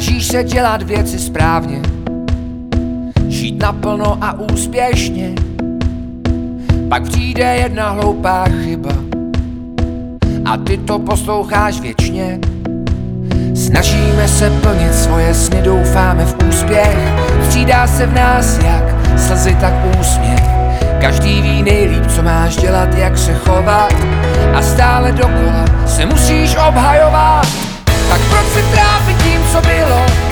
Snažíš se dělat věci správně, žít naplno a úspěšně. Pak přijde jedna hloupá chyba a ty to posloucháš věčně. Snažíme se plnit svoje sny, doufáme v úspěch. Střídá se v nás jak slzy, tak úsměv. Každý ví nejlíp, co máš dělat, jak se chovat A stále dokola se musíš obhajovat Tak proč se trápit tím, co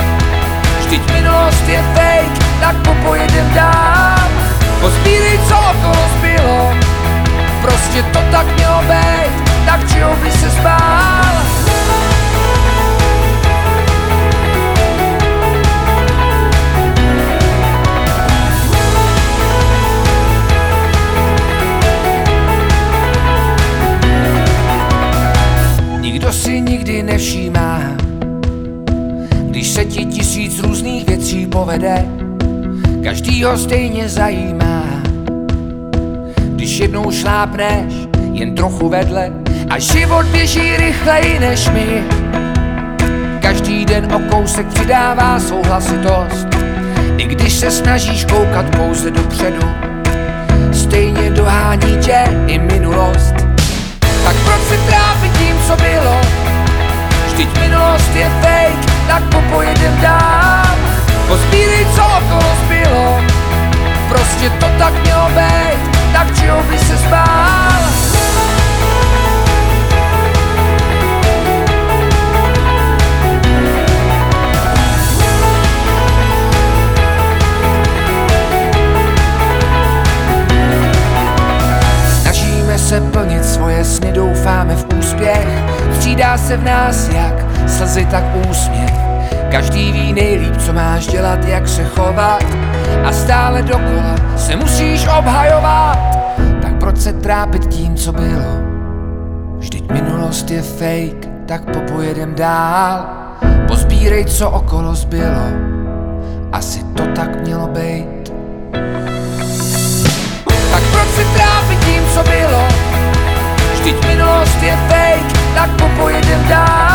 tisíc různých věcí povede, každý ho stejně zajímá. Když jednou šlápneš jen trochu vedle a život běží rychleji než my, každý den o kousek přidává souhlasitost, i když se snažíš koukat pouze dopředu, stejně dohání tě i minulost. Úspěch Střídá se v nás jak slzy, tak úsměv. Každý ví nejlíp, co máš dělat, jak se chovat. A stále dokola se musíš obhajovat. Tak proč se trápit tím, co bylo? Vždyť minulost je fake, tak popojedem dál. Pozbírej, co okolo zbylo. Asi to tak mělo být. Tak proč se trápit tím, co bylo? Vždyť minulost je fake, tak popojedem dál